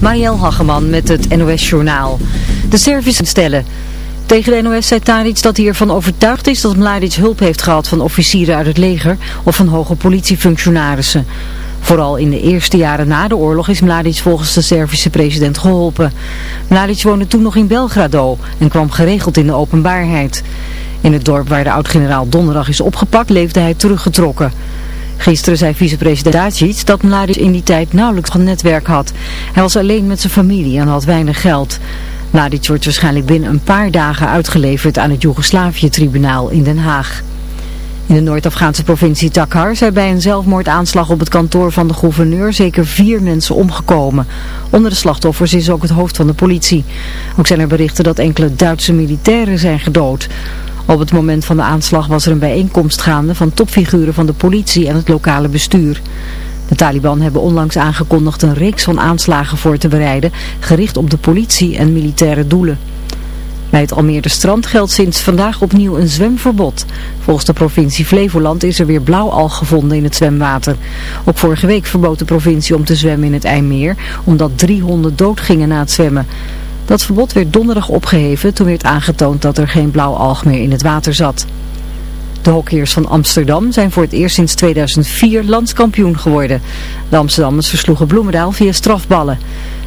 Marielle Hageman met het NOS Journaal. De Servische stellen. Tegen de NOS zei Tadic dat hij ervan overtuigd is dat Mladic hulp heeft gehad van officieren uit het leger of van hoge politiefunctionarissen. Vooral in de eerste jaren na de oorlog is Mladic volgens de Servische president geholpen. Mladic woonde toen nog in Belgrado en kwam geregeld in de openbaarheid. In het dorp waar de oud-generaal donderdag is opgepakt leefde hij teruggetrokken. Gisteren zei vicepresident Dacic dat Mladic in die tijd nauwelijks een netwerk had. Hij was alleen met zijn familie en had weinig geld. Mladic wordt waarschijnlijk binnen een paar dagen uitgeleverd aan het Joegoslavië-tribunaal in Den Haag. In de Noord-Afghaanse provincie Takhar zijn bij een zelfmoordaanslag op het kantoor van de gouverneur zeker vier mensen omgekomen. Onder de slachtoffers is ook het hoofd van de politie. Ook zijn er berichten dat enkele Duitse militairen zijn gedood. Op het moment van de aanslag was er een bijeenkomst gaande van topfiguren van de politie en het lokale bestuur. De Taliban hebben onlangs aangekondigd een reeks van aanslagen voor te bereiden, gericht op de politie en militaire doelen. Bij het Almeerde strand geldt sinds vandaag opnieuw een zwemverbod. Volgens de provincie Flevoland is er weer blauwalg gevonden in het zwemwater. Ook vorige week verbood de provincie om te zwemmen in het IJmeer, omdat 300 doodgingen na het zwemmen. Dat verbod werd donderdag opgeheven toen werd aangetoond dat er geen blauwalg meer in het water zat. De hockeyers van Amsterdam zijn voor het eerst sinds 2004 landskampioen geworden. De Amsterdammers versloegen Bloemendaal via strafballen.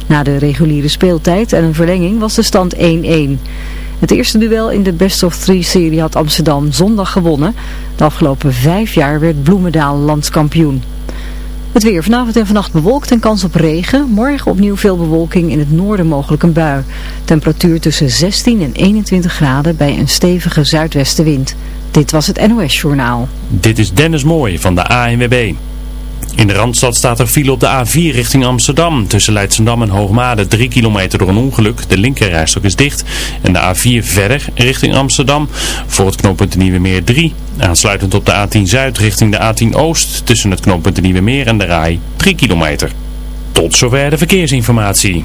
Na de reguliere speeltijd en een verlenging was de stand 1-1. Het eerste duel in de Best of Three serie had Amsterdam zondag gewonnen. De afgelopen vijf jaar werd Bloemendaal landskampioen. Het weer vanavond en vannacht bewolkt en kans op regen. Morgen opnieuw veel bewolking in het noorden mogelijk een bui. Temperatuur tussen 16 en 21 graden bij een stevige zuidwestenwind. Dit was het NOS Journaal. Dit is Dennis Mooij van de ANWB. In de Randstad staat er file op de A4 richting Amsterdam. Tussen Leidsendam en Hoogmade 3 kilometer door een ongeluk. De linkerrijstok is dicht. En de A4 verder richting Amsterdam. Voor het knooppunt de Nieuwe Meer 3. Aansluitend op de A10 Zuid richting de A10 Oost. Tussen het knooppunt de Nieuwe Meer en de Rai 3 kilometer. Tot zover de verkeersinformatie.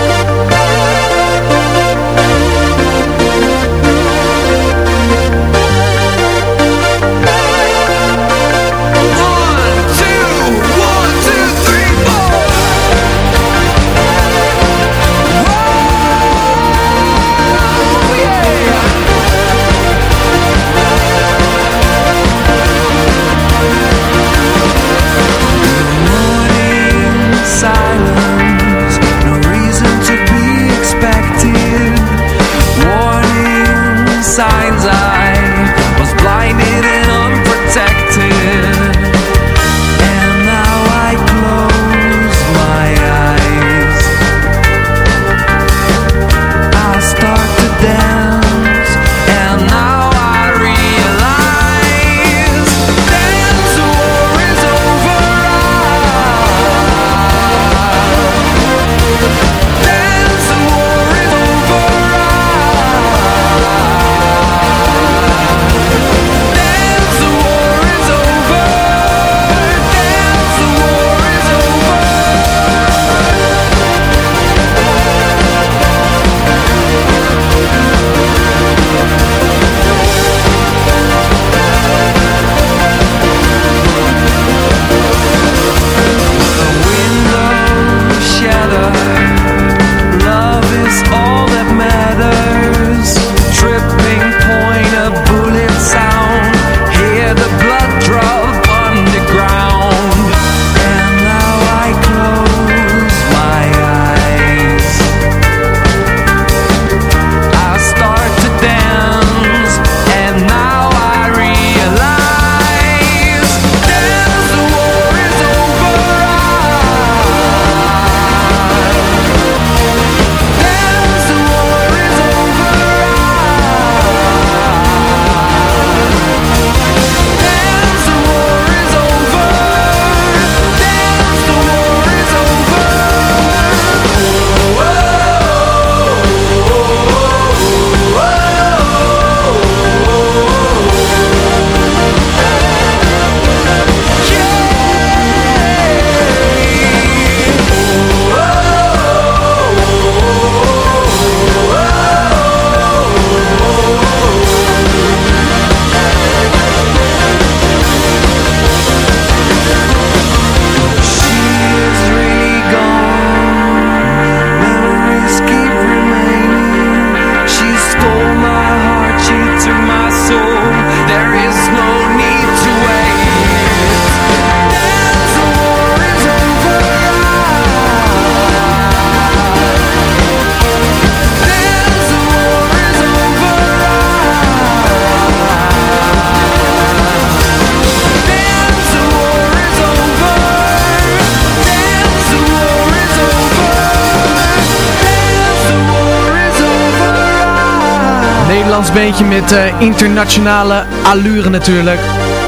Beentje met uh, internationale allure natuurlijk.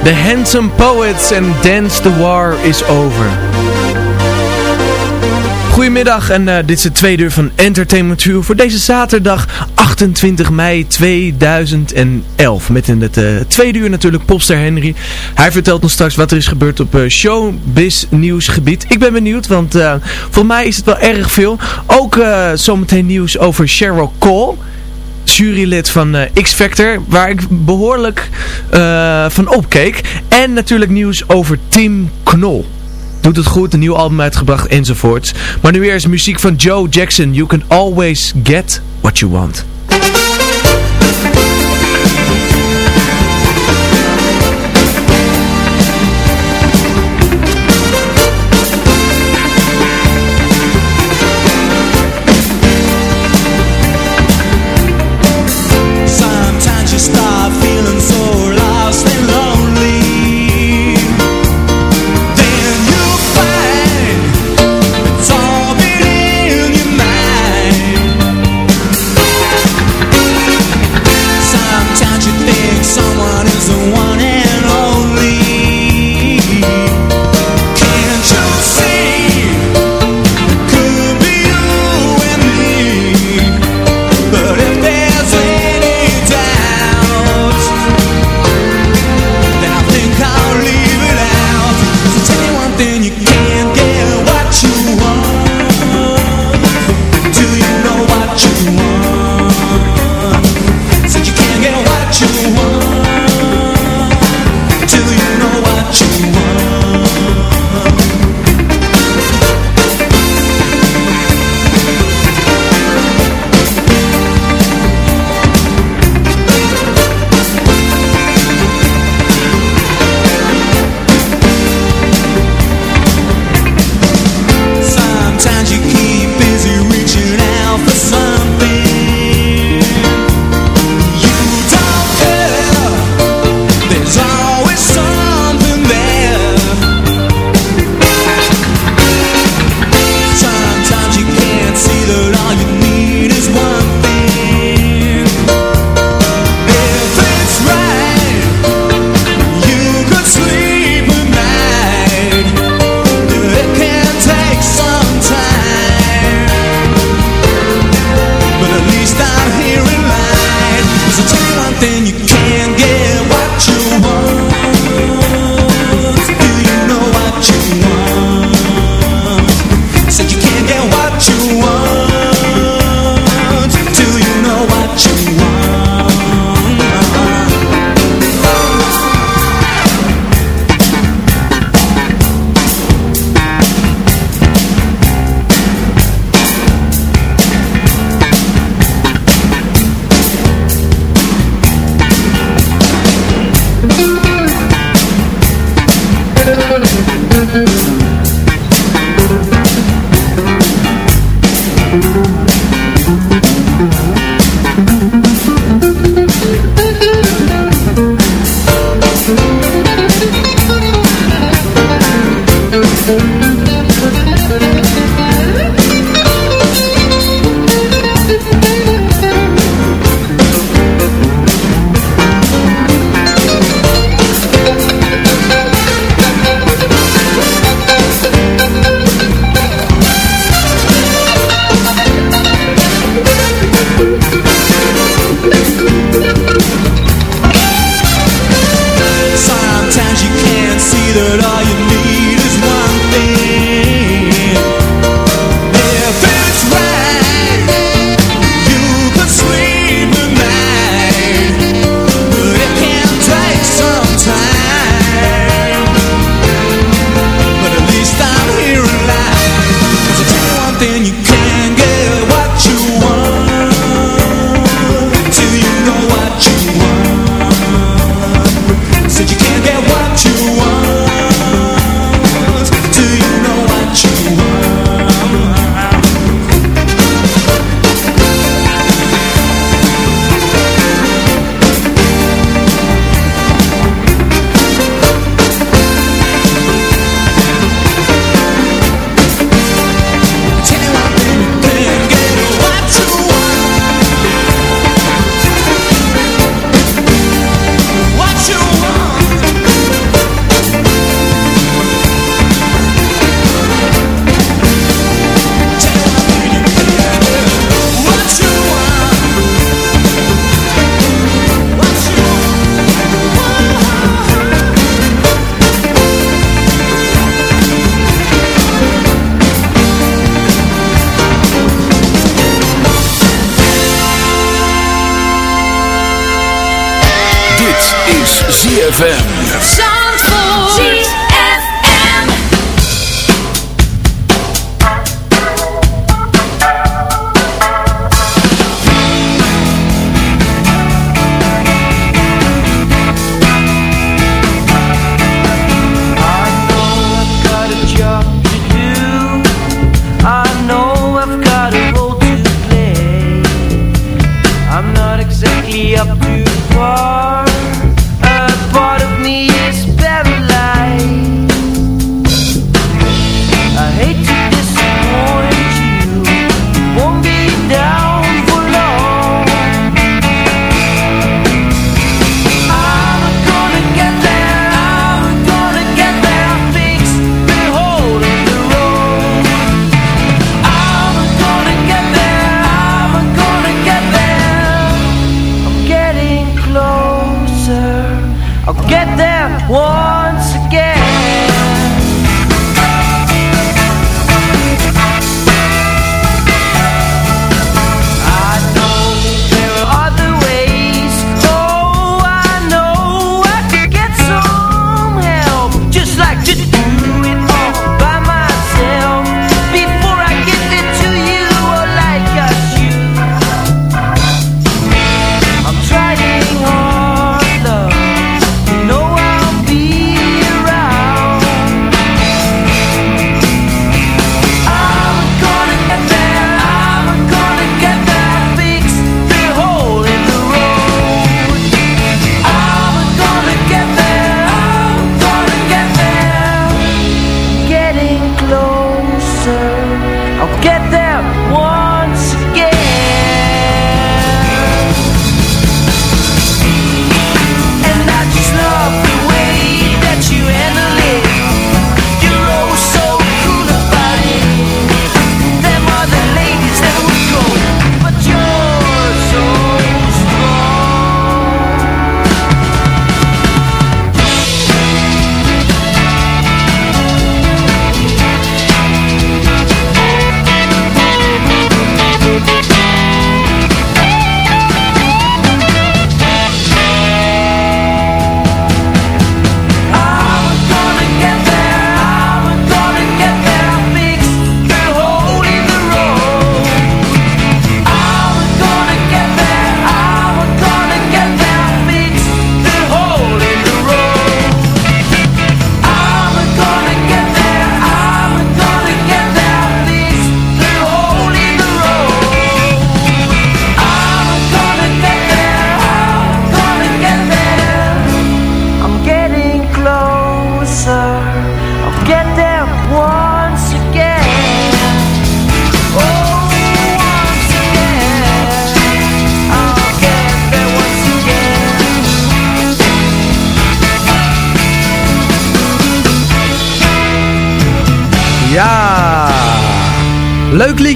The Handsome Poets en Dance the War is Over. Goedemiddag en uh, dit is het tweede uur van Entertainment View voor deze zaterdag 28 mei 2011. Met in het uh, tweede uur natuurlijk Popster Henry. Hij vertelt ons straks wat er is gebeurd op uh, showbiz nieuwsgebied. Ik ben benieuwd, want voor mij is het wel erg veel. Ook zometeen nieuws over Cheryl Cole jurylid van X Factor, waar ik behoorlijk uh, van opkeek. En natuurlijk nieuws over Tim Knol doet het goed, een nieuw album uitgebracht enzovoorts. Maar nu eerst muziek van Joe Jackson. You can always get what you want.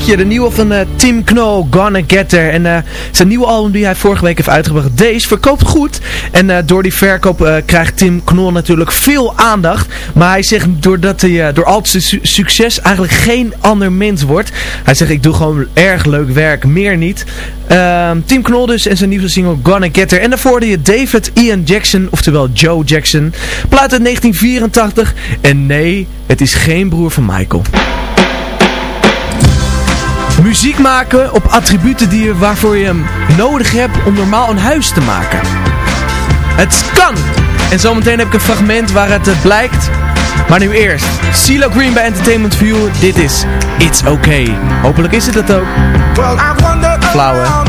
De nieuwe van uh, Tim Knol, Gonna Get. En uh, zijn nieuwe album die hij vorige week heeft uitgebracht, Deze, verkoopt goed. En uh, door die verkoop krijgt Tim Knol natuurlijk veel aandacht. Maar hij zegt doordat hij door al zijn su succes eigenlijk geen ander mens wordt. Hij zegt ik doe gewoon erg leuk werk, meer niet. Ehm, Tim Knol dus en zijn nieuwe single Gonna Get. En daarvoor hoorde je David Ian Jackson, oftewel Joe Jackson. Plaat uit 1984. En nee, het is geen broer van Michael. Muziek maken op attributen die je, waarvoor je hem nodig hebt om normaal een huis te maken. Het kan! En zometeen heb ik een fragment waar het eh, blijkt. Maar nu eerst, CeeLo Green bij Entertainment View. Dit is It's Okay. Hopelijk is het het ook. Flauw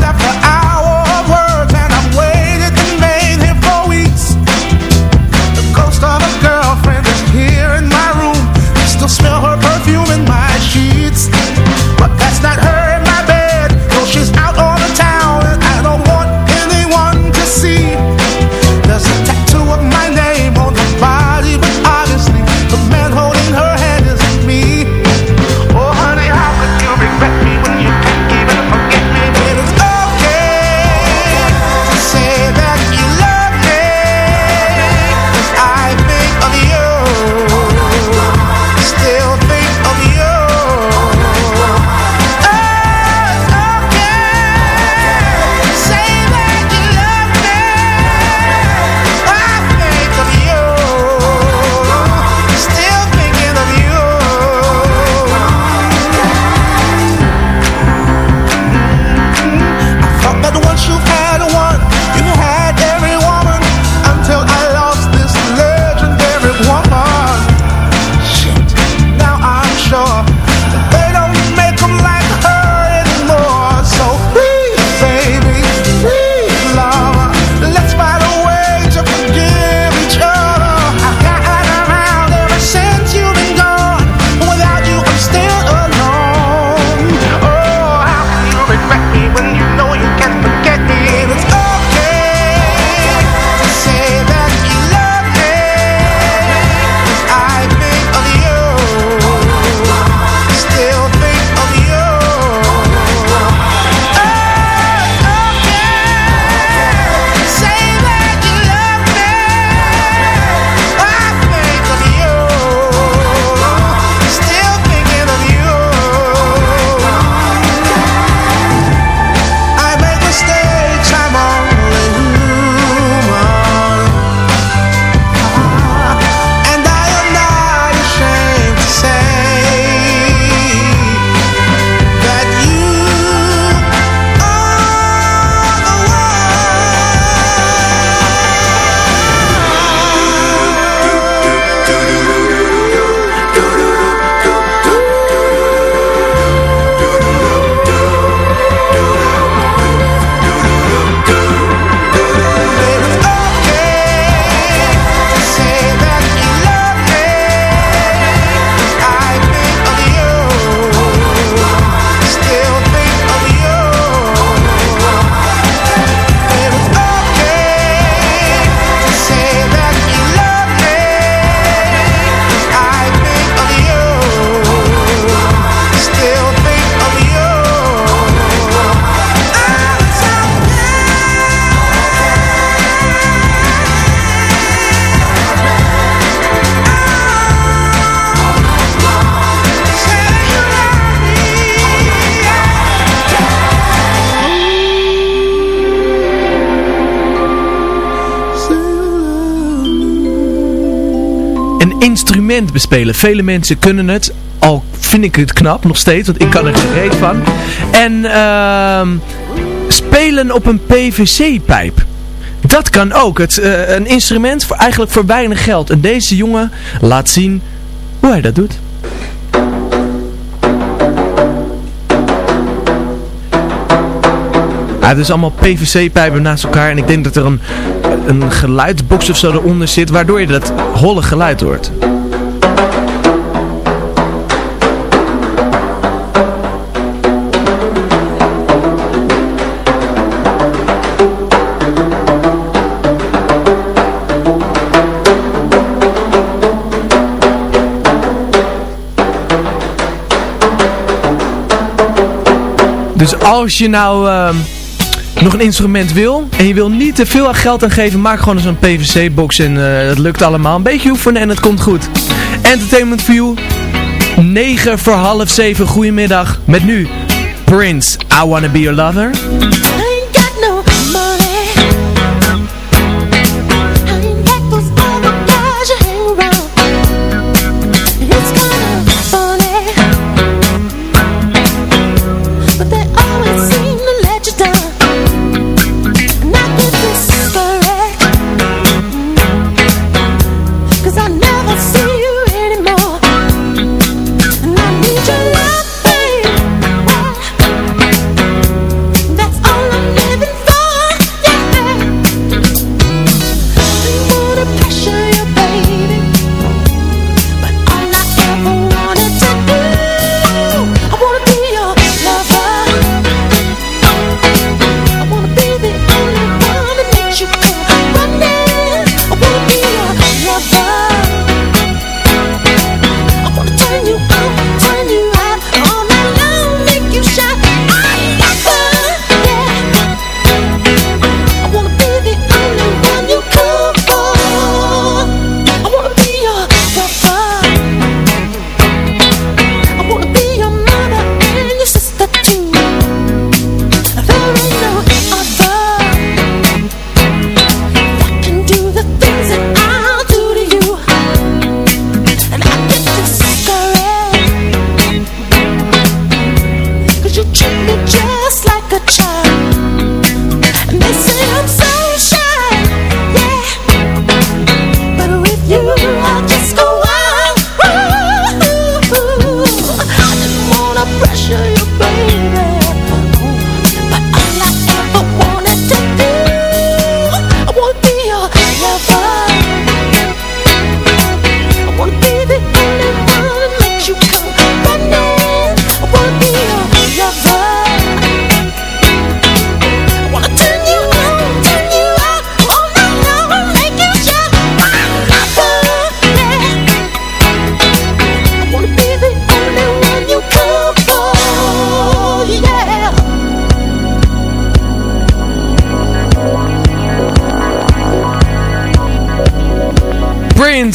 bespelen. Vele mensen kunnen het, al vind ik het knap nog steeds, want ik kan er geen reet van. En ehm, spelen op een PVC-pijp. Dat kan ook. Het, uh, een instrument voor, eigenlijk voor weinig geld. En deze jongen laat zien hoe hij dat doet. Ja, het is allemaal PVC-pijpen naast elkaar. En ik denk dat er een, een geluidsbox of zo eronder zit. Waardoor je dat holle geluid hoort. Als je nou... Uh, nog een instrument wil en je wil niet te veel geld aan geven, maak gewoon zo'n PVC-box en uh, het lukt allemaal. Een beetje oefenen en het komt goed. Entertainment View, 9 voor half 7, goedemiddag. Met nu Prince, I Wanna Be Your Lover.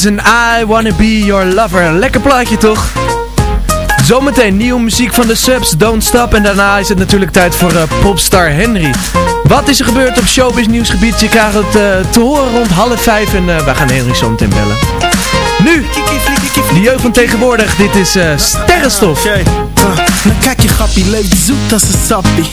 En I Wanna Be Your Lover. Lekker plaatje toch? Zometeen nieuwe muziek van de Subs, Don't Stop. En daarna is het natuurlijk tijd voor uh, popstar Henry. Wat is er gebeurd op showbiz nieuwsgebied? Je krijgt het uh, te horen rond half vijf en uh, wij gaan Henry zo meteen bellen. Nu, de jeugd van tegenwoordig. Dit is Sterrenstof. Dan kijk je grappie, leeft zoet als een sappie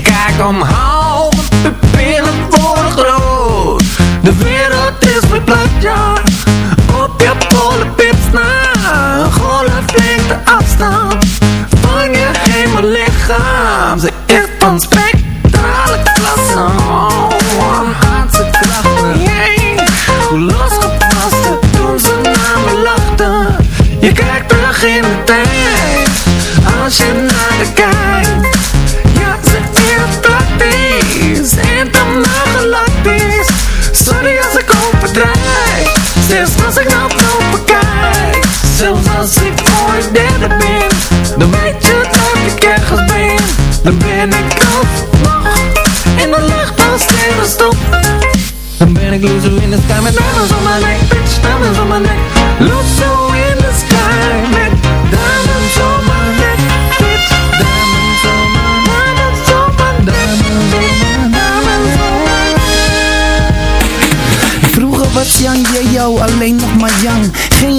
Ik kijk omhoog, pupillen worden groot. De wereld is mijn platja Op je polenpips na Golflengte afstand. Van je hemel lichaam Ze is van spectrale Dan ben ik alsnog in de lucht als sterrenstof Dan ben ik loser in de sky met diamonds om mijn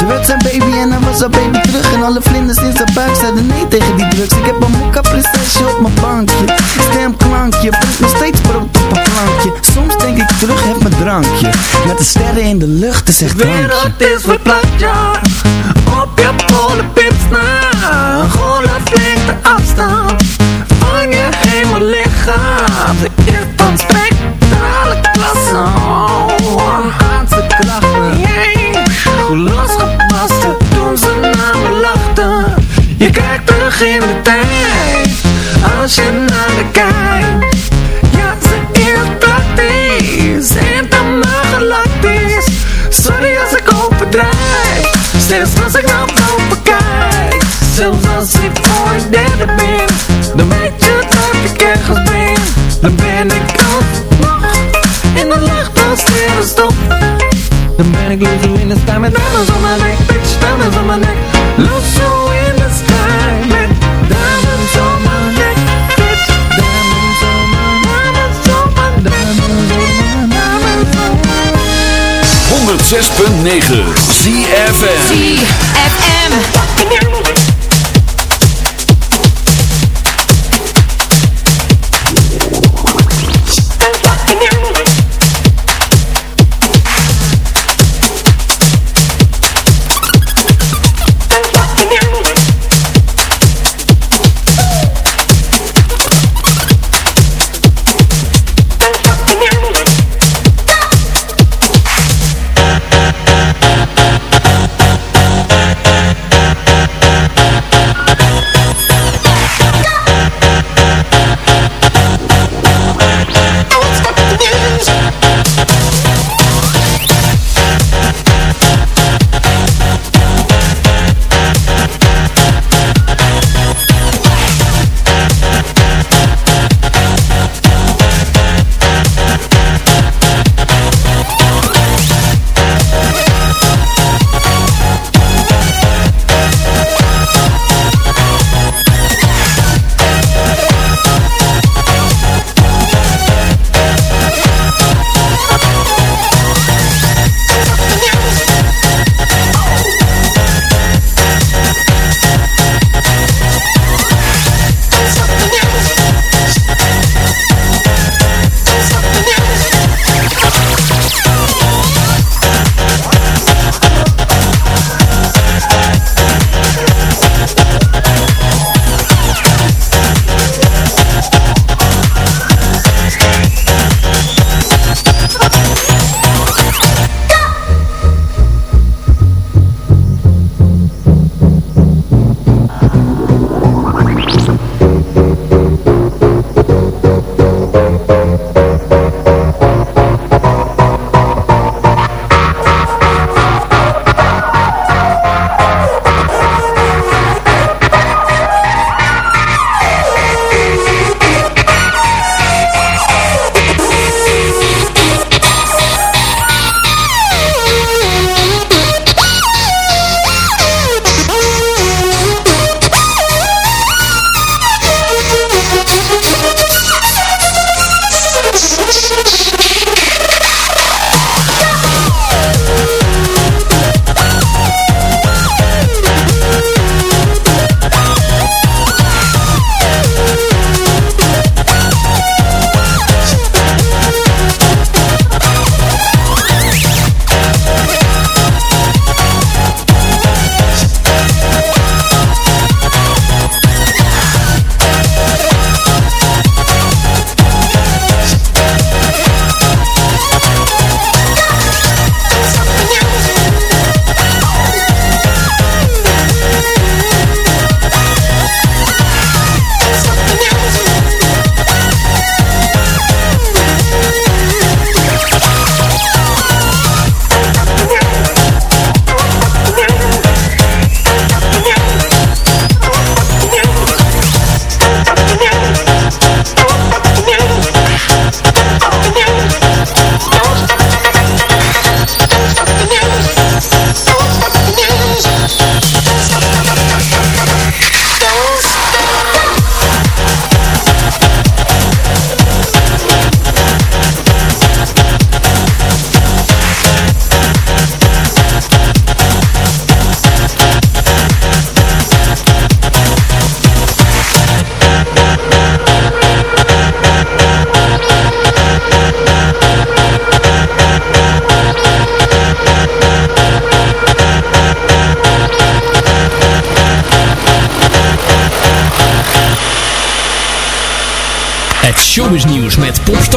Ze werd zijn baby en hij was haar baby terug. En alle vlinders in zijn buik zeiden nee tegen die drugs. Ik heb een mokka prinsesje op mijn bankje. Stemklankje, brengt nog steeds brood op een plankje. Soms denk ik terug, heb mijn drankje. Met de sterren in de lucht, echt De drankje wereld is verplaatst, ja. Op je polenpips na. Golf flink de afstand. Van je hemellichaam Ze is van spectrale Als je naar de kijkt Ja, ze is praktisch En dan maar galactisch Sorry als ik overdrijf Zelfs als ik naar boven kijk. Zelfs als ik voor een derde ben Dan weet je dat ik ergens ben. Dan ben ik alsnog In de lucht als sterrenstof Dan ben ik loser in de sky Met diamonds 106.9 ZFM ZFM.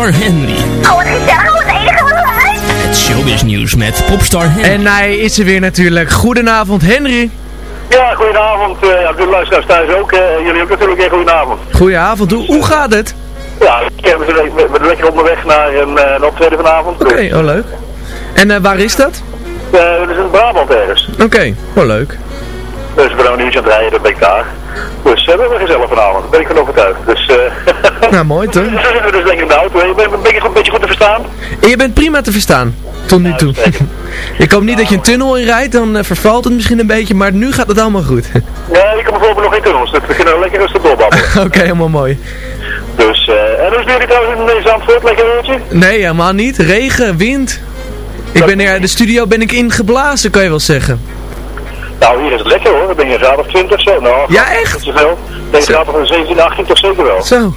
Popstar Henry. Oh, wat gezellig. Wat enige wat leuk. Het showbiz nieuws met popstar Henry. En hij is er weer natuurlijk. Goedenavond Henry. Ja, goedenavond. Uh, ja, de luisteraars thuis ook. Uh, jullie ook natuurlijk een goedenavond. Goedenavond. Hoe, hoe gaat het? Ja, ik ben we lekker onderweg naar een, uh, een optreden vanavond. Oké, okay, oh leuk. En waar is dat? dat is in Brabant ergens. Oké, okay, oh leuk. Dus ben nou nieuws aan het rijden, dat ben ik daar. Dus we hebben gezellig vanavond, daar ben ik van overtuigd. Dus, uh, nou, mooi toch? dus dus lekker in de auto. Je een beetje, goed te verstaan. En je bent prima te verstaan, tot nu toe. ik hoop niet dat je een tunnel in rijdt, dan uh, vervalt het misschien een beetje, maar nu gaat het allemaal goed. ja, ik kan bijvoorbeeld nog in tunnels, dus we kunnen lekker rustig doorbabbelen. Oké, okay, helemaal mooi. Dus, uh, en hoe is jullie trouwens in Zandvoort, lekker weertje? Nee, helemaal niet. Regen, wind. Ik ben er, de studio ben ik ingeblazen, kan je wel zeggen. Nou, hier is het lekker hoor. Dan ben je een graad of 20 zo. Nou, ja, echt? Ben je een graad of 17, 18 toch zeker wel. Zo.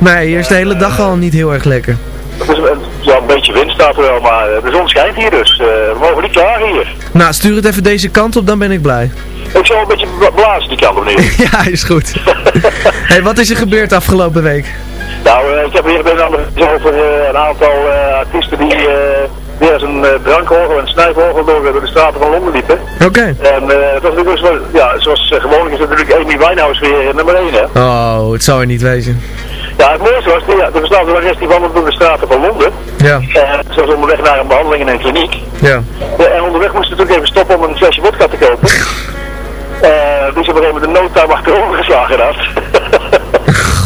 Nee, hier is de hele dag al niet heel erg lekker. Het is een, ja, een beetje wind staat er wel, maar de zon schijnt hier dus. Uh, we mogen niet klagen hier. Nou, stuur het even deze kant op, dan ben ik blij. Ik zal een beetje blazen die kant op neer. ja, is goed. hey, wat is er gebeurd afgelopen week? Nou, uh, ik heb hier over uh, een aantal artiesten die weer eens een drankorgel en snijvorgel door, door de straten van Londen liepen. Oké. En uh, dat was natuurlijk ja, zoals gewoonlijk is natuurlijk Amy Winehouse weer nummer 1 hè. Oh, het zou er niet wezen. Ja, het mooiste was, ja, de verslaafde rest die wandelde door de straten van Londen. Ja. En ze was onderweg naar een behandeling in een kliniek. Ja. en onderweg moest ze natuurlijk even stoppen om een flesje vodka te kopen. Uh, dus op een gegeven moment de noodtuin achterover geslagen had.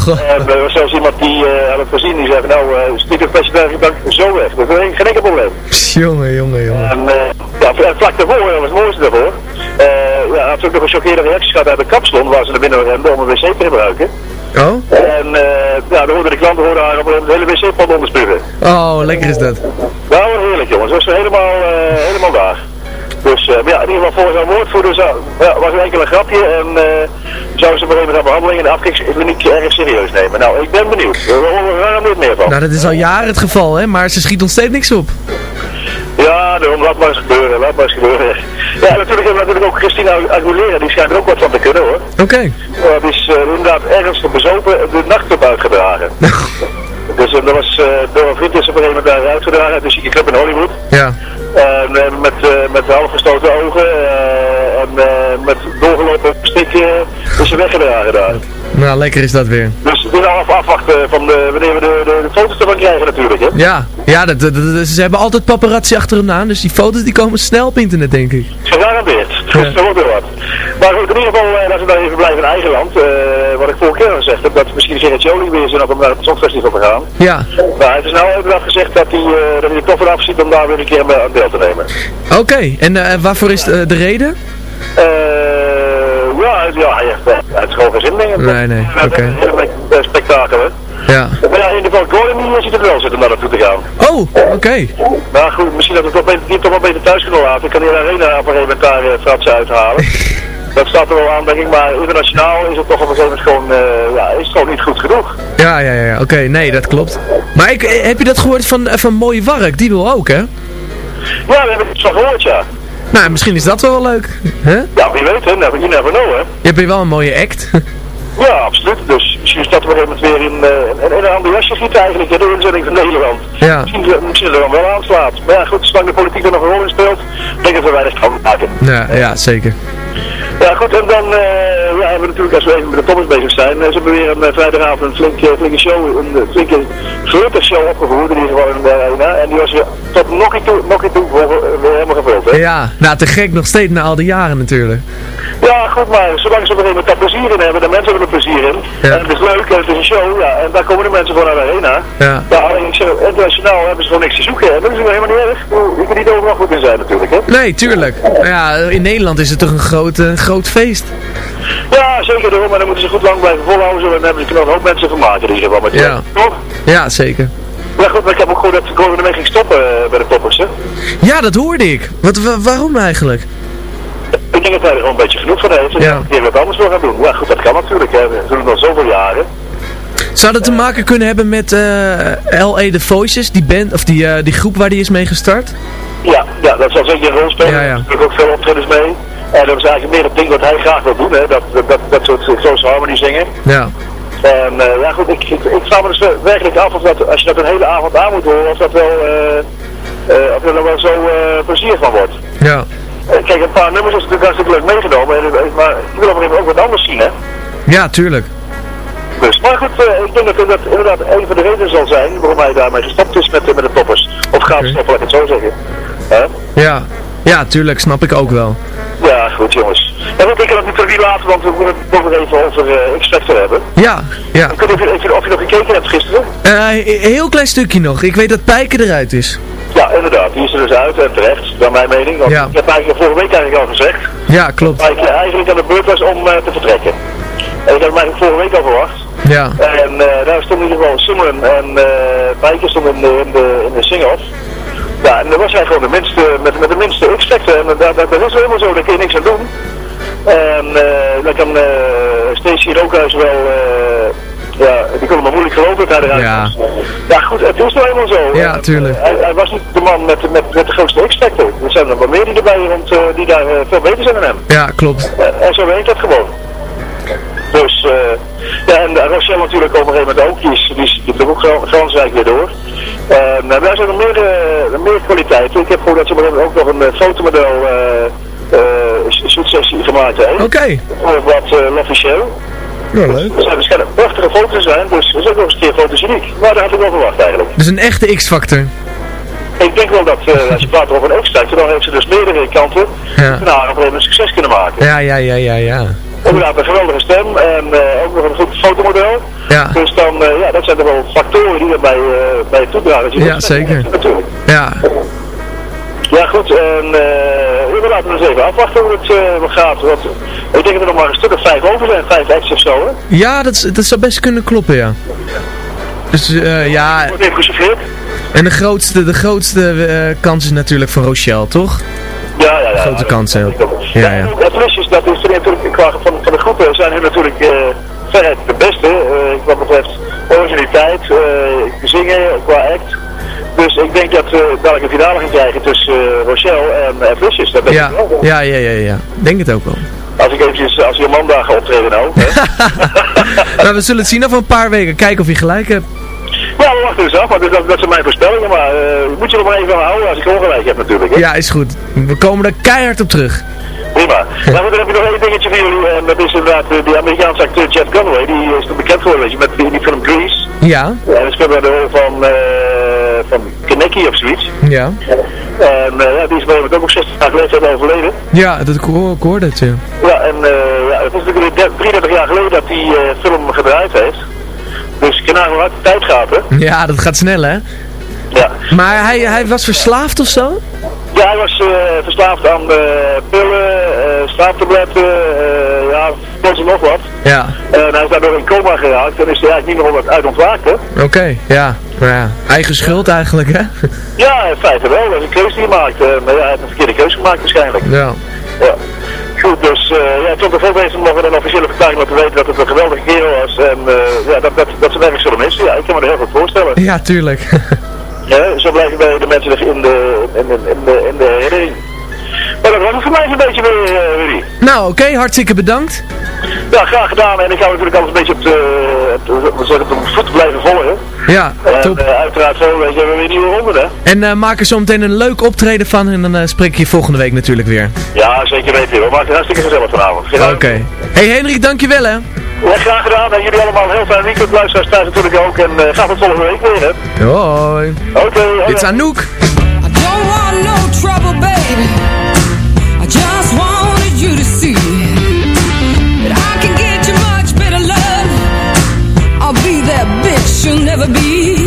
En er was zelfs iemand die uh, had het gezien, die zei, nou, uh, stiek het flesje dank zo weg. Dat is geen, geen enkel probleem. Jongen, jongen, jongen. En uh, ja, vlak daarvoor, dat was het mooiste daarvoor, uh, ja, had ook nog een chockerende reacties gehad uit de kapsalon, waar ze naar binnen renden om een wc te gebruiken. Oh? En uh, ja, dan hoorden de klanten hoorden haar op een hele wc-pot onderspugen. Oh, lekker is dat. Nou, heerlijk jongens, dat was helemaal, helemaal daar. Dus uh, ja, in ieder geval volgens haar woordvoerder zou, ja, was er enkel een grapje en uh, zou ze op een gegeven moment behandeling in de afkikkliniek erg serieus nemen. Nou, ik ben benieuwd. We horen er niet meer van. Nou, dat is al jaren het geval, hè, maar ze schiet ons steeds niks op. Ja, daarom laat maar eens gebeuren, laat maar eens gebeuren. Ja, natuurlijk hebben we natuurlijk ook Christina Aguilera, die schijnt er ook wat van te kunnen hoor. Oké. Okay. Ja, die is uh, inderdaad ergens bezopen de nachtclub uitgedragen. Dus uh, dat was uh, door een vriend is op een gegeven moment daar uitgedragen uit de zieke club in Hollywood. Ja. En met, met halfgestoten ogen en met doorgelopen stik is ze weggedragen daar. Nou, lekker is dat weer. Dus we af, afwachten van de, wanneer we de, de, de, foto's ervan krijgen natuurlijk, hè? Ja, ja dat, dat, dat, ze hebben altijd paparazzi achter hem aan, dus die foto's die komen snel op internet, denk ik. Gegarandeerd. Ja. dat wordt er wat. Maar goed, in ieder geval, uh, laten we dan even blijven in eigen land. Uh, wat ik vorige keer al gezegd heb, dat misschien Gerrit Jolie weer zin had om naar het Songfestival te gaan. Ja. Maar het is nou inderdaad gezegd dat hij, uh, dat hij er toch vanaf ziet om daar weer een keer aan deel te nemen. Oké, okay. en waarvoor is de, de reden? ja, ja, het is gewoon geen zin meer. Nee, nee, oké. Okay. Een spektakel, hè. Ja. Maar ja, in ieder geval, Gordon ziet er wel zitten om daar naartoe te gaan. Oh, oké. Okay. Nou goed, misschien dat we toch, die toch wel beter thuis kunnen laten. Ik kan hier arena op een gegeven moment daar uh, fratsen uithalen. dat staat er wel aan, denk ik, maar internationaal is het toch op een gegeven moment gewoon, uh, ja, is het gewoon niet goed genoeg. Ja, ja, ja, oké, okay, nee, dat klopt. Maar ik, heb je dat gehoord van, van Mooie Wark? Die wil ook, hè? Ja, we hebben het zo gehoord, ja. Nou, misschien is dat wel leuk. Hè? Ja, wie weet, hè? Never, you never know, hè? Je hebt hier wel een mooie act. ja, absoluut. Dus misschien staat we op een gegeven moment weer in, uh, in, een ander jasje giet eigenlijk, hè, de inzending van Nederland. Ja. Misschien, misschien er dan wel aanslaat. Maar ja, goed, zolang de politiek er nog een rol in speelt, denk ik dat we weinig kan maken. Ja, ja, zeker. Ja goed, en dan uh, ja, hebben we natuurlijk, als we even met de Thomas bezig zijn, uh, ze hebben weer een uh, vrijdagavond een flinke, flinke show, een flinke flinke show opgevoerd in ieder geval in de arena. En die was tot nog toe, nog toe weer helemaal gevuld. Hè? Ja, nou te gek nog steeds na al die jaren natuurlijk. Ja, goed, maar zolang ze er even daar plezier in hebben, de mensen hebben er plezier in. Ja. En het is leuk, en het is een show, ja, en daar komen de mensen voor naar de arena. Ja. Ja, alleen ik zeg, internationaal hebben ze gewoon niks te zoeken. En dat is wel helemaal niet erg. Je kunt niet overal goed in zijn natuurlijk, hè? Nee, tuurlijk. Ja, in Nederland is het toch een groot, uh, groot feest. Ja, zeker door, maar dan moeten ze goed lang blijven volhouden. En dan hebben ze er nog ook mensen van maken die wel met ja. Toch? Ja, zeker. Ja goed, maar ik heb ook gehoord dat Gordon ermee ging stoppen uh, bij de toppers, hè? Ja, dat hoorde ik. Wat, wa waarom eigenlijk? Ik denk dat hij er gewoon een beetje genoeg van heeft. Ja. Die wat anders wil gaan doen. Ja goed, dat kan natuurlijk. Hè. We doen het al zoveel jaren. Zou dat te maken kunnen hebben met uh, L.A. The Voices, die band, of die, uh, die groep waar die is mee gestart? Ja, ja dat zal zeker een rol spelen. Ja, ja. Er ook veel optredens mee. En dat is eigenlijk meer het ding wat hij graag wil doen, hè. Dat, dat, dat, soort social harmony zingen. Ja. En eh, ja goed, ik, ik, ik vraag me dus werkelijk af of dat, als je dat een hele avond aan moet horen, of dat wel, eh, of er wel zo plezier van wordt. Ja. Kijk, een paar nummers is natuurlijk hartstikke leuk meegenomen, en, maar ik wil op een gegeven ook wat anders zien, hè. Ja, tuurlijk. Dus, maar goed, eh, ik denk dat dat inderdaad een van de redenen zal zijn waarom hij daarmee gestopt is met, met de toppers. Of gaat Oké. stoppen, laat ik het zo zeggen. Ja. Ja, tuurlijk, snap ik ook wel. Ja, goed jongens. En goed, ik kan het niet laten, want we moeten het nog even over uh, X-Factor hebben. Ja, ja. Ik weet niet of je, nog gekeken hebt gisteren. Eh, een heel klein stukje nog. Ik weet dat Pijken eruit is. Ja, inderdaad. Die is er dus uit en terecht, naar mijn mening. Want Ja. ik heb eigenlijk vorige week eigenlijk al gezegd. Ja, klopt. Dat ik eigenlijk aan de beurt was om eh, te vertrekken. En ik had hem eigenlijk vorige week al verwacht. Ja. En eh, daar stond in ieder geval Simon en eh Pijker stond in de, in de, in de sing-off. Ja, en dan was hij gewoon de minste, met, met de minste X-Factor. En dat, dat, dat is wel helemaal zo, daar kun je niks aan doen. En eh dan kan eh Stacey Rookhuis wel, eh, ja, die kon het maar moeilijk geloven dat hij eruit Ja. was. Ja goed, het is nou helemaal zo. Ja, tuurlijk. hij, hij was niet de man met, met, met de grootste X-Factor. Er zijn er wel meer die erbij rond, die daar veel beter zijn dan hem. Ja, klopt. En zo werkt dat gewoon. Dus, ja, en uh, Rochelle natuurlijk op een gegeven moment ook, die is, die is, die is ook Gran- Fransrijk weer door. En uh, daar zijn er meer, eh, meer kwaliteiten. Ik heb gehoord dat ze ook nog een eh, fotomodel eh successie gemaakt hebben. Oké. Voor wat uh, L'Officiel. Ja, leuk. Er zijn waarschijnlijk prachtige foto's zijn, dus dat is ook nog eens een keer fotogeniek. Maar dat had ik wel verwacht eigenlijk. Dus een echte X-factor. Ik denk wel dat, eh, als je praat over een X-Factor, dan heeft ze dus meerdere kanten Ja. nou, een succes kunnen maken. Ja, ja, ja, ja, ja. Inderdaad, een geweldige stem en eh, ook nog een goed fotomodel. Ja. Dus dan, eh, ja, dat zijn toch wel factoren die erbij uh, bij toedragen. Ja, zeker. Natuurlijk. Ja. Ja, goed, en uh, we laten dus even afwachten hoe het uh, gaat. Want ik denk dat er nog maar een stuk of vijf over zijn, vijf acts of zo, hè? Ja, dat, is- dat zou best kunnen kloppen, ja. Dus eh, ja, Wordt even en de grootste, de grootste kans is natuurlijk voor Rochelle, toch? Grote kans, hè. Ja, Ja. Het plus is, dat is natuurlijk qua van, van de groepen zijn hun natuurlijk uh, veruit de beste. Uh, wat betreft originaliteit, uh, zingen, qua act. Dus ik denk dat we dadelijk een finale gaan krijgen tussen Rochelle en uh, Flusjes. Dat denk Ja, ik wel. ja, ja, ja, ja. Denk het ook wel. Als ik eventjes als Jomanda ga optreden nou. Hè? Nou, we zullen het zien over een paar weken. Kijken of je gelijk hebt. Ja, we wachten dus af, maar dat, dat zijn mijn voorspellingen. Maar moet je er maar even aan houden als ik ongelijk heb natuurlijk. Hè? Ja, is goed. We komen er keihard op terug. Prima. Nou, dan heb ik nog één dingetje voor jullie. En dat is inderdaad uh, die Amerikaanse acteur Jeff Conway. Die is toch bekend geworden, weet je, met die, die film Grease. Ja, Ja, en dat speelt bij de rol van, uh, van Kaneki of zoiets. ja. En uh, ja, die is bij ook nog 60 jaar geleden overleden. Ja, dat, ik, hoor, ik hoorde het, ja. Ja, en ja, het is natuurlijk 33 jaar geleden dat die film gedraaid heeft. Dus ik kan hoe hard de tijd gaat, hè. Ja, dat gaat snel, hè? Ja. Maar hij, hij was verslaafd of zo? Ja, hij was uh, verslaafd aan uh, pillen, uh, slaaptabletten, ja, van ze nog wat. Ja. En hij is daardoor in coma geraakt en is er eigenlijk niet meer wat uit ontwaakt, hè. Oké, okay, ja. Maar ja, eigen schuld eigenlijk, hè? Ja, in feite wel. Dat is een keuze die hij maakt. Maar ja, hij heeft een verkeerde keuze gemaakt waarschijnlijk. Ja. Ja. Goed, dus uh, ja, tot de volgende nog een officiële verklaring laten weten dat het een geweldige kerel was. En uh, ja, dat, dat, dat ze werkelijk zullen missen. Ja, ik kan me er heel goed voorstellen. Ja, tuurlijk. ja, zo blijven bij de mensen in de, in de, in de, in de herinnering. Maar dat was het voor mij een beetje weer, uh, Willy. Nou, oké, okay, hartstikke bedankt. Ja, graag gedaan. En ik ga natuurlijk altijd een beetje op de, op de, op de voet blijven volgen. Ja, en, top. Uh, uiteraard volgende week hebben we weer nieuwe hè. En uh, maak er zo meteen een leuk optreden van en dan uh, spreek ik je volgende week natuurlijk weer. Ja, zeker weten. We maken het hartstikke gezellig vanavond. Oké. Okay. Hey Henrik, dankjewel hè. Ja, graag gedaan. En jullie allemaal een heel fijn weekend. Luisteraars thuis natuurlijk ook. En uh, gaat het volgende week weer, hè. Hoi. Oké. Okay, Dit is Anouk. I don't want no trouble, baby. I just wanted you to see bitch you'll never be.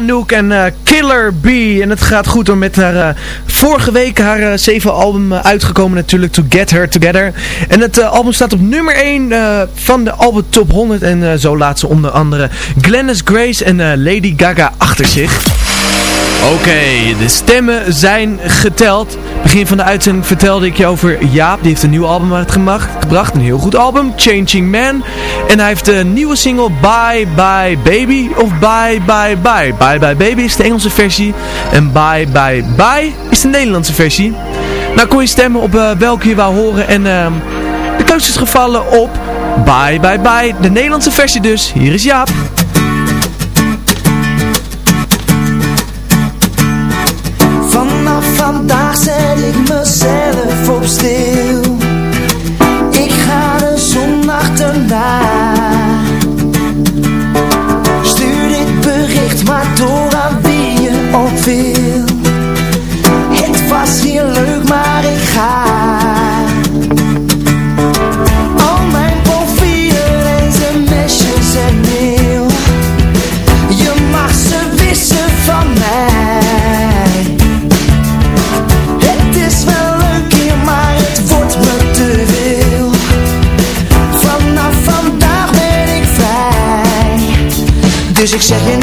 Anouk en uh, B. En het gaat goed door met haar uh, vorige week haar uh, zeven album uitgekomen natuurlijk, To Get Her Together. En het album staat op nummer 1 van de album Top 100. En zo laat ze onder andere Glennis Grace en Lady Gaga achter zich. Oké, de stemmen zijn geteld. Begin van de uitzending vertelde ik je over Jaap. Die heeft een nieuw album uitgebracht. Een heel goed album. Changing Man. En hij heeft een nieuwe single Bye Bye Baby. Of Bye Bye Bye. Bye Bye Baby is de Engelse versie. En Bye Bye Bye is de Nederlandse versie. Nou kon je stemmen op uh, welke je wou horen. En uh, de keuze is gevallen op Bye Bye Bye. De Nederlandse versie dus. Hier is Jaap. Vandaag zet ik mezelf op stil Dus ik zeg je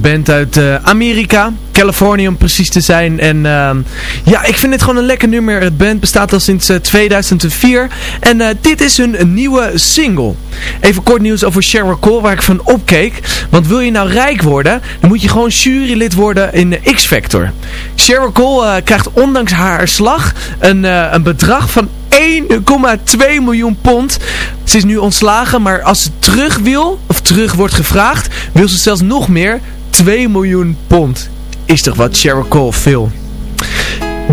Band uit uh, Amerika, Californië om precies te zijn. En uh, ja, ik vind dit gewoon een lekker nummer. Het band bestaat al sinds uh, 2004. En uh, dit is hun nieuwe single. Even kort nieuws over Sheryl Cole, waar ik van opkeek. Want wil je nou rijk worden, dan moet je gewoon jurylid worden in de X-Factor. Sheryl Cole krijgt ondanks haar slag een, een bedrag van 1,2 miljoen pond. Ze is nu ontslagen, maar als ze terug wil, of terug wordt gevraagd, wil ze zelfs nog meer. 2 miljoen pond. Is toch wat Sheryl Cole veel.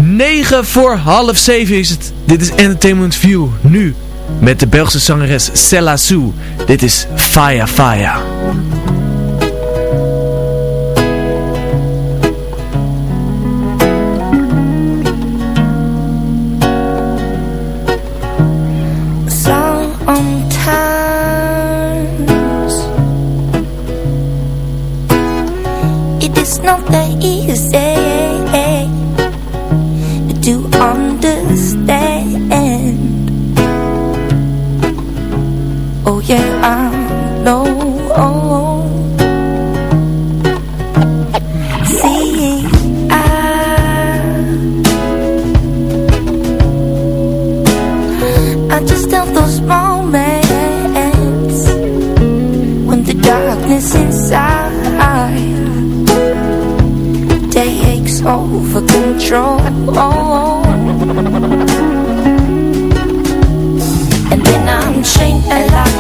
9 voor half 7 is het. Dit is Entertainment View. Nu met de Belgische zangeres Sella Sue. Dit is Fire Fire. Not that easy to understand. Oh yeah, I know. Over control. And then I'm chained and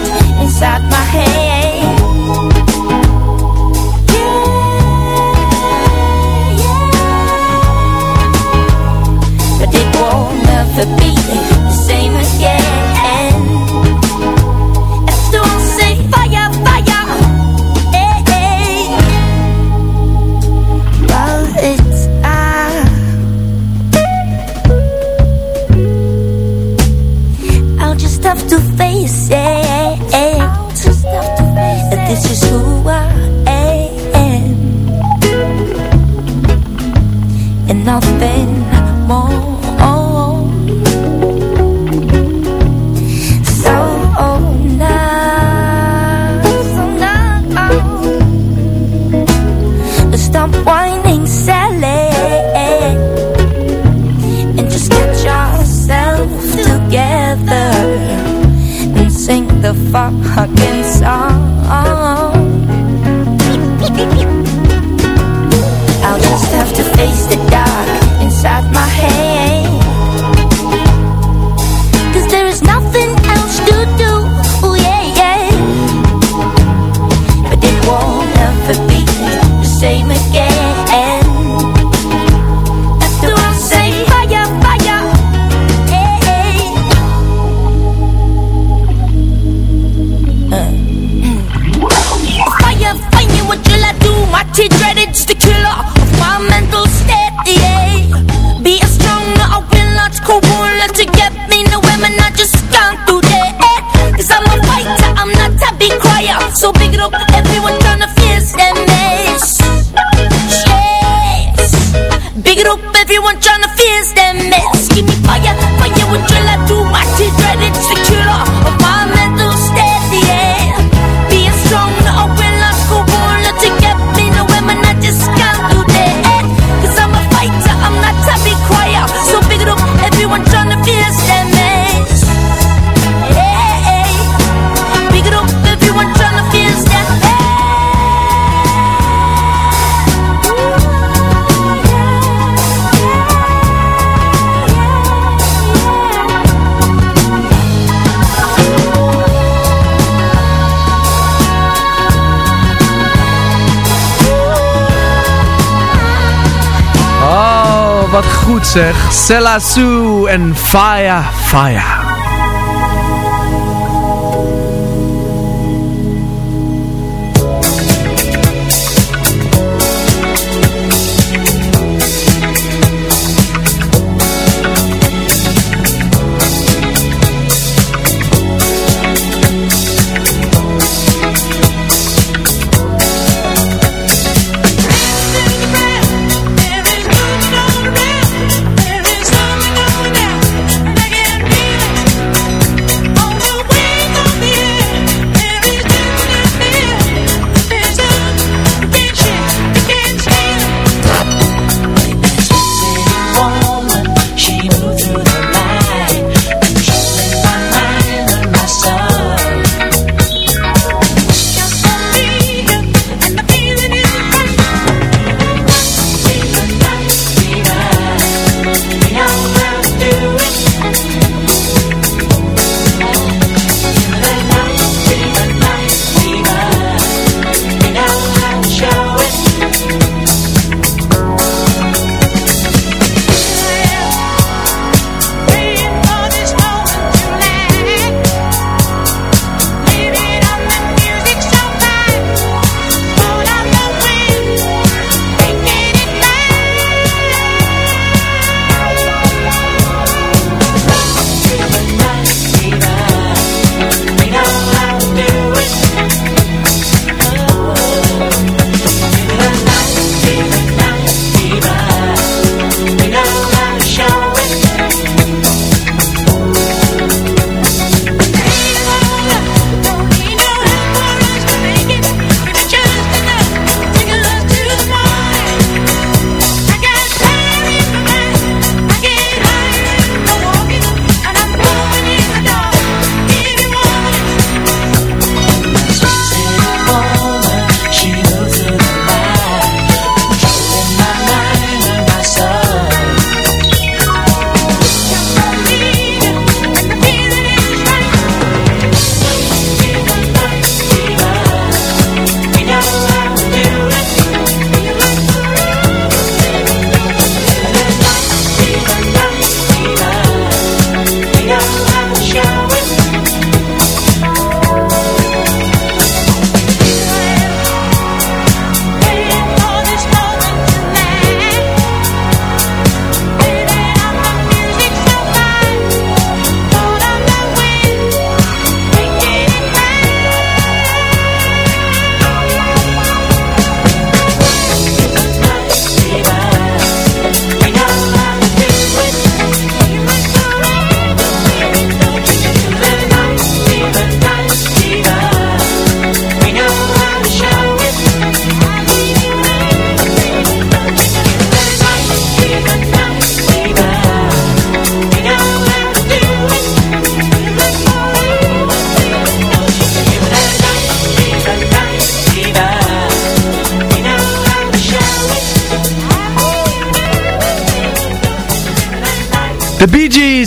zeg. Sella Sue en Fire Fire.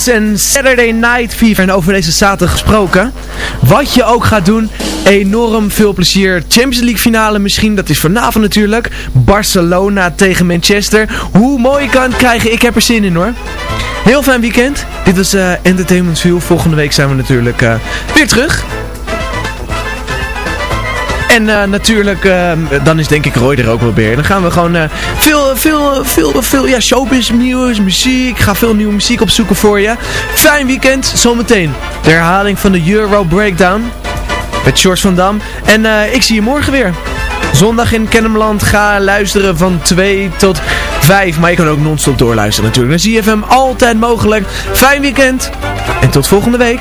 En Saturday Night Fever. En over deze zaterdag gesproken. Wat je ook gaat doen, enorm veel plezier. Champions League finale misschien, dat is vanavond natuurlijk. Barcelona tegen Manchester. Hoe mooi kan het krijgen, ik heb er zin in hoor. Heel fijn weekend. Dit was uh, Entertainment View. Volgende week zijn we natuurlijk uh, weer terug. En uh, natuurlijk, uh, dan is denk ik Roy er ook wel weer. Dan gaan we gewoon uh, veel, veel, veel, veel ja, showbiz nieuws, muziek. Ik ga veel nieuwe muziek opzoeken voor je. Fijn weekend, zometeen. De herhaling van de Euro Breakdown. Met George van Dam. En ik zie je morgen weer. Zondag in Kennemerland. Ga luisteren van 2 tot 5. Maar je kan ook non-stop doorluisteren natuurlijk. Dan zie je hem altijd mogelijk. Fijn weekend. En tot volgende week.